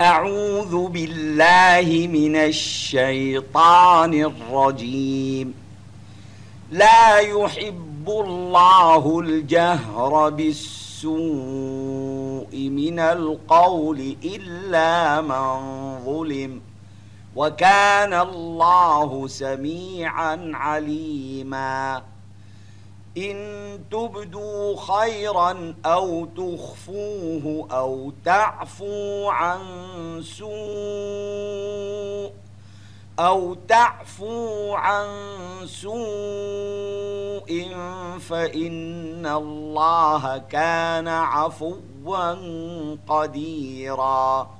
أعوذ بالله من الشيطان الرجيم. لا يحب الله الجهر بالسوء من القول إلا من ظلم وكان الله سميعا عليما. إن تبدوا خيرا أو تخفوه أو تعفوا عن سوء أو تعفوا عن سوء فإن الله كان عفوا قديراً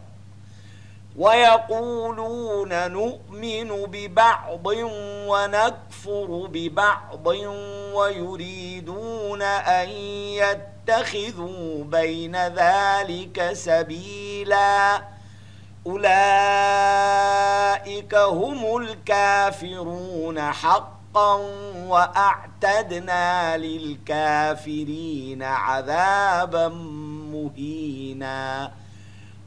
ويقولون نؤمن ببعض ونكفر ببعض ويريدون أن يتخذوا بين ذلك سبيلا. أولئك هم الكافرون حقا وأعتدنا للكافرين عذابا مهيناً.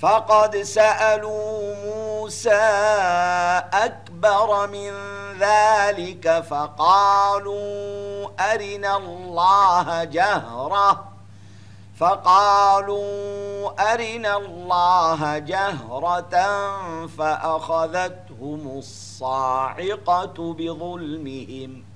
فقد سألوا موسى أكبر من ذلك فقالوا أرنا الله جهرة. فقالوا أرنا الله جهرة فأخذتهم الصاعقة بظلمهم.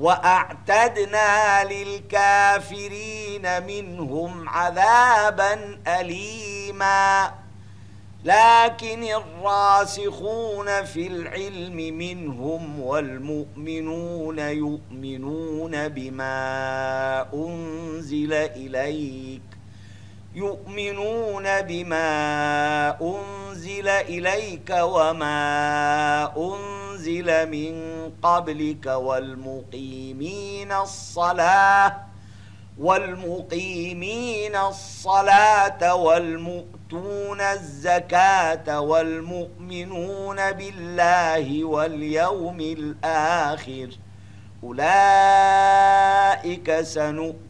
وأعتدنا للكافرين منهم عذابا أليما. لكن الراسخون في العلم منهم والمؤمنون يؤمنون بما أنزل إليك. يؤمنون بما أنزل إليك وما أنزل من قبلك والمقيمين الصلاة والمقيمين الصلاة والمؤتون الزكاة والمؤمنون بالله واليوم الآخر. أولئك سنؤمن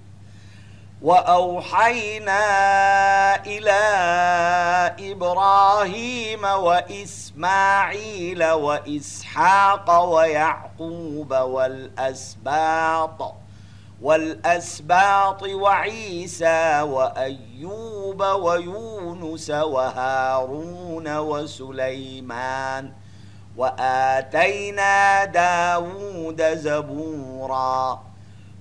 وأوحينا إلى إبراهيم وإسماعيل وإسحاق ويعقوب والأسباط والأسباط وعيسى وأيوب ويونس وهارون وسليمان وآتينا داود زبوراً.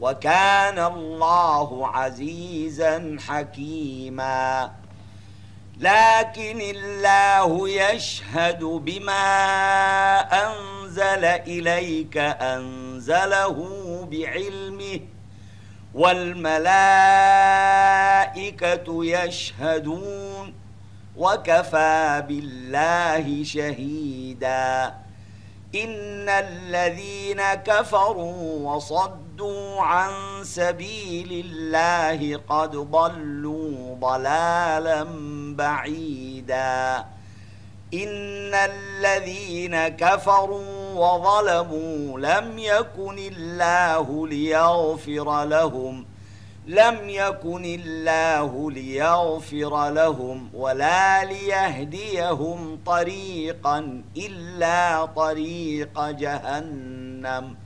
وكان الله عزيزا حكيما. لكن الله يشهد بما أنزل إليك أنزله بعلمه والملائكة يشهدون وكفى بالله شهيدا. إن الذين كفروا وصدوا صدوا عن سبيل الله قد ضلوا ضلالا بعيدا. إن الذين كفروا وظلموا لم يكن الله ليغفر لهم لم يكن الله ليغفر لهم ولا ليهديهم طريقا إلا طريق جهنم.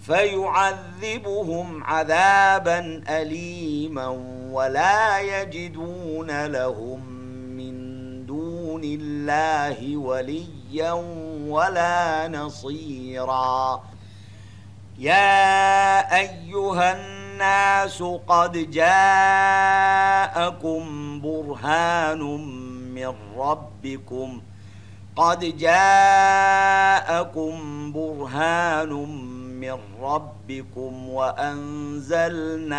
فيعذبهم عذابا أليما ولا يجدون لهم من دون الله وليا ولا نصيرا. يا أيها الناس قد جاءكم برهان من ربكم. قد جاءكم برهان من ربكم وأنزلنا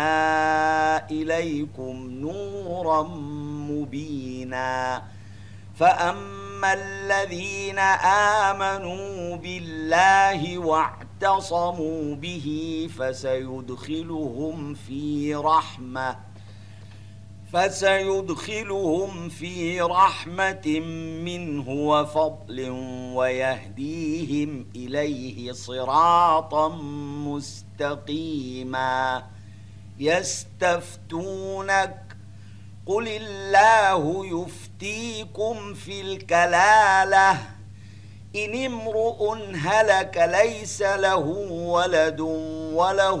إليكم نورا مبينا. فأما الذين آمنوا بالله واعتقوا اعتصموا به فسيدخلهم في رحمة. فسيدخلهم في رحمة منه وفضل ويهديهم إليه صراطا مستقيما. يستفتونك قل الله يفتيكم في الكلالة. إن امرؤ هلك ليس له ولد وله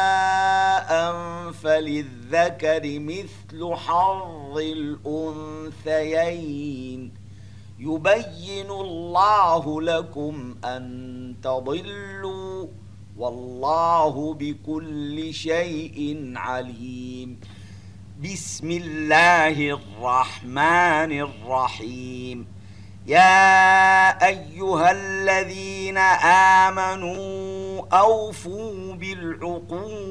فللذكر مثل حظ الأنثيين يبين الله لكم أن تضلوا والله بكل شيء عليم بسم الله الرحمن الرحيم يا أيها الذين آمنوا أوفوا بالعقود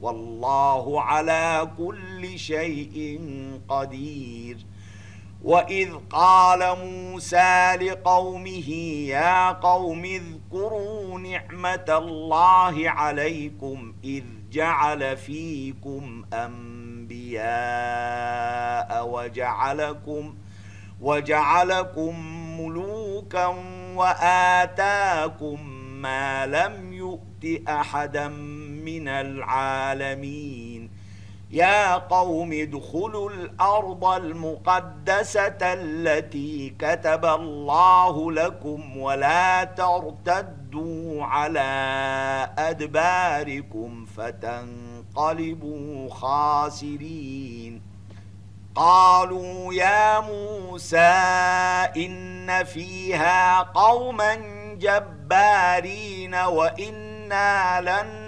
والله على كل شيء قدير. وإذ قال موسى لقومه يا قوم اذكروا نعمة الله عليكم إذ جعل فيكم أنبياء وجعلكم وجعلكم ملوكا وآتاكم ما لم يؤت أحدا من العالمين. يا قوم ادخلوا الأرض المقدسة التي كتب الله لكم ولا ترتدوا على أدباركم فتنقلبوا خاسرين. قالوا يا موسى إن فيها قوما جبارين وإنا لن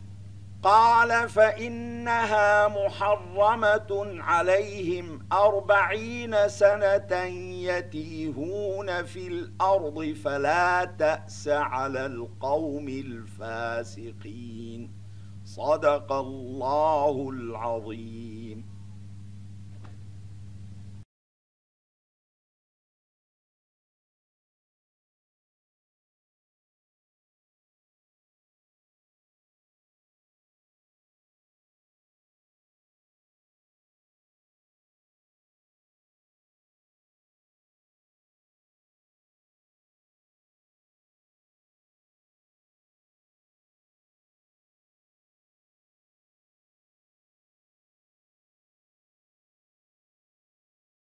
قال فإنها محرمة عليهم أربعين سنة يتيهون في الأرض فلا تأس على القوم الفاسقين. صدق الله العظيم.